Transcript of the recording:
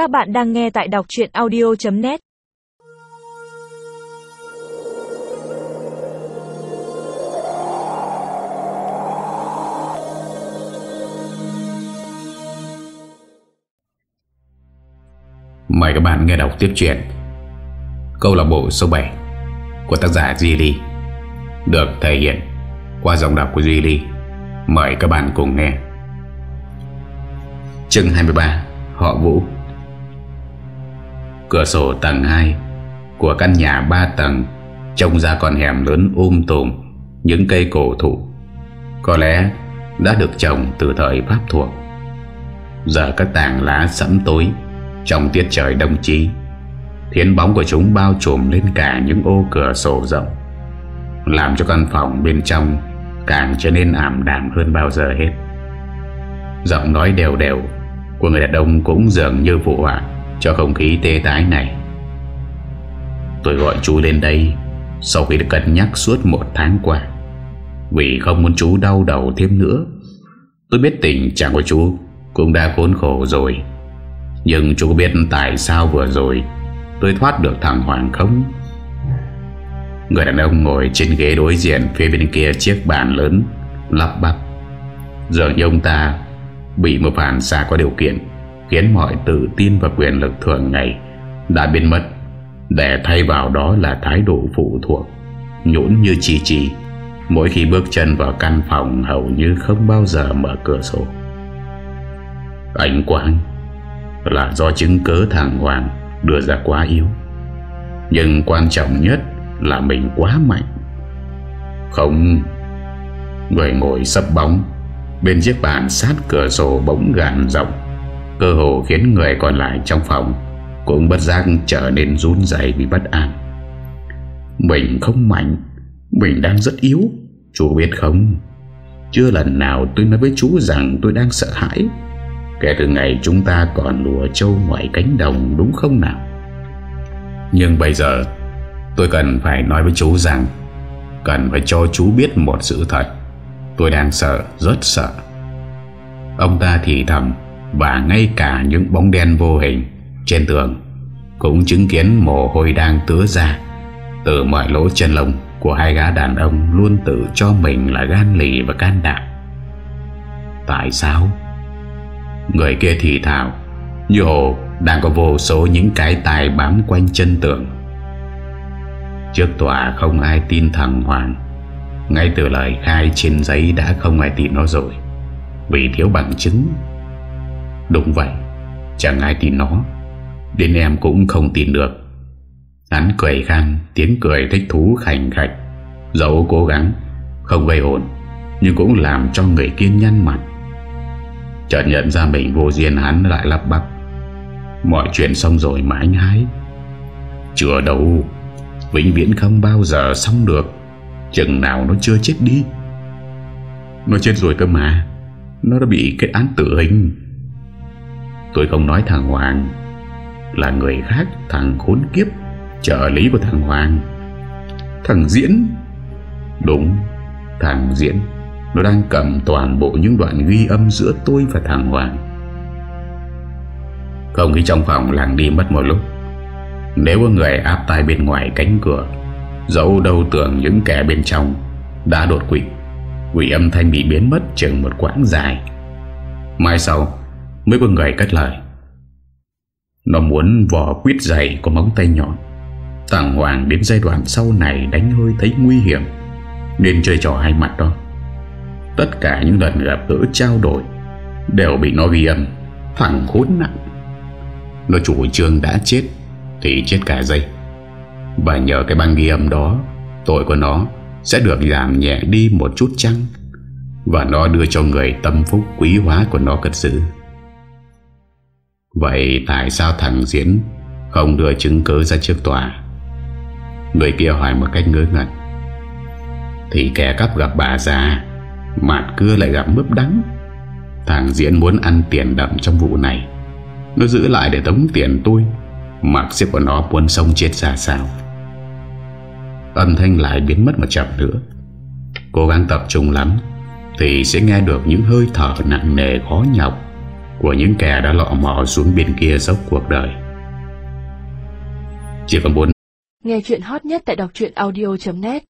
Các bạn đang nghe tại đọc chuyện audio.net Mời các bạn nghe đọc tiếp chuyện Câu lạc bộ số 7 Của tác giả Duy Ly, Được thể hiện Qua giọng đọc của Duy Ly. Mời các bạn cùng nghe. Chương 23 Họ Vũ. Cửa sổ tầng 2 Của căn nhà 3 tầng, Trông ra con hẻm lớn um tùm, Những cây cổ thụ, Có lẽ đã được trồng từ thời Pháp thuộc. Giờ các tảng lá sẫm tối Trong tiết trời đông chí Thiên bóng của chúng bao trùm lên cả những ô cửa sổ rộng, Làm cho căn phòng bên trong Càng trở nên ảm đạm hơn bao giờ hết. Giọng nói đều đều Của người đàn ông cũng dường như phụ họa. Cho không khí tê tái này. Tôi gọi chú lên đây Sau khi được cân nhắc suốt một tháng qua. Vì không muốn chú đau đầu thêm nữa, Tôi biết tình trạng của chú Cũng đã khốn khổ rồi. Nhưng chú có biết tại sao vừa rồi Tôi thoát được thằng Hoàng không? Người đàn ông ngồi trên ghế đối diện Phía bên kia chiếc bàn lớn, Lắp bắp. Giờ như ông ta Bị một phản xạ có điều kiện. Khiến mọi tự tin và quyền lực thường ngày Đã biến mất. Để thay vào đó là thái độ phụ thuộc, Nhũn như chi chi Mỗi khi bước chân vào căn phòng Hầu như không bao giờ mở cửa sổ. Ánh quang, Là do chứng cớ thằng Hoàng Đưa ra quá yếu. Nhưng quan trọng nhất Là mình quá mạnh. Không, Người ngồi sấp bóng, Bên chiếc bàn sát cửa sổ bỗng gàn rộng Cơ hồ khiến người còn lại trong phòng Cũng bất giác trở nên run dày vì bất an. Mình không mạnh Mình đang rất yếu Chú biết không? Chưa lần nào tôi nói với chú rằng tôi đang sợ hãi. Kể từ ngày chúng ta còn lùa trâu ngoài cánh đồng đúng không nào? Nhưng bây giờ Tôi cần phải nói với chú rằng Cần phải cho chú biết một sự thật. Tôi đang sợ, rất sợ. Ông ta thì thầm và ngay cả những bóng đen vô hình Trên tường Cũng chứng kiến mồ hôi đang tứa ra Từ mọi lỗ chân lông Của hai gã đàn ông Luôn tự cho mình là gan lì và can đảm. Tại sao? Người kia thì thào, Như hồ đang có vô số những cái tài bám quanh chân tường. Trước tòa không ai tin thằng Hoàng, Ngay từ lời khai trên giấy đã không ai tin nó rồi, Vì thiếu bằng chứng Đúng vậy, Chẳng ai tin nó. Đến em cũng không tin được. Hắn cười khăn Tiếng cười thích thú khảnh khạch. Dẫu cố gắng, Không gây ổn Nhưng cũng làm cho người kiên nhăn mặt. Chợt nhận ra mình vô duyên, hắn lại lắp bắp. Mọi chuyện xong rồi mà anh hái Chưa đâu Vĩnh viễn không bao giờ xong được. Chừng nào nó chưa chết đi. Nó chết rồi cơ mà. Nó đã bị kết án tử hình. Tôi không nói thằng Hoàng. Là người khác, Thằng khốn kiếp, Trợ lý của thằng Hoàng. Thằng Diễn. Đúng, Thằng Diễn. Nó đang cầm toàn bộ những đoạn ghi âm giữa tôi và thằng Hoàng. Không khí trong phòng lặng đi mất một lúc. Nếu có người áp tay bên ngoài cánh cửa, Dẫu đâu tưởng những kẻ bên trong Đã đột quỵ, Quỷ âm thanh bị biến mất chừng một quãng dài. Mai sau Mới có người cất lời. Nó muốn vỏ quyết dày có móng tay nhọn. Tàng Hoàng đến giai đoạn sau này đánh hơi thấy nguy hiểm, Nên chơi trò hai mặt đó. Tất cả những lần gặp gỡ trao đổi Đều bị nó ghi âm Thằng khốn nặng Nó chủ trương đã chết Thì chết cả dây Và nhờ cái băng ghi âm đó, Tội của nó sẽ được giảm nhẹ đi một chút chăng? Và nó đưa cho người tâm phúc quý hóa của nó cất giữ. Vậy tại sao thằng Diễn Không đưa chứng cứ ra trước tòa? Người kia hỏi một cách ngớ ngẩn. Thì kẻ cắp gặp bà già, Mạt cưa lại gặp mướp đắng. Thằng Diễn muốn ăn tiền đậm trong vụ này. Nó giữ lại để tống tiền tôi, Mặc xếp của nó muốn sông chết ra sao. Âm thanh lại biến mất một chậm nữa. Cố gắng tập trung lắm, Thì sẽ nghe được những hơi thở nặng nề khó nhọc của những kẻ đã lọ mò xuống bên kia dốc cuộc đời. Chỉ còn 4 Nghe chuyện hot nhất tại đọc audio.net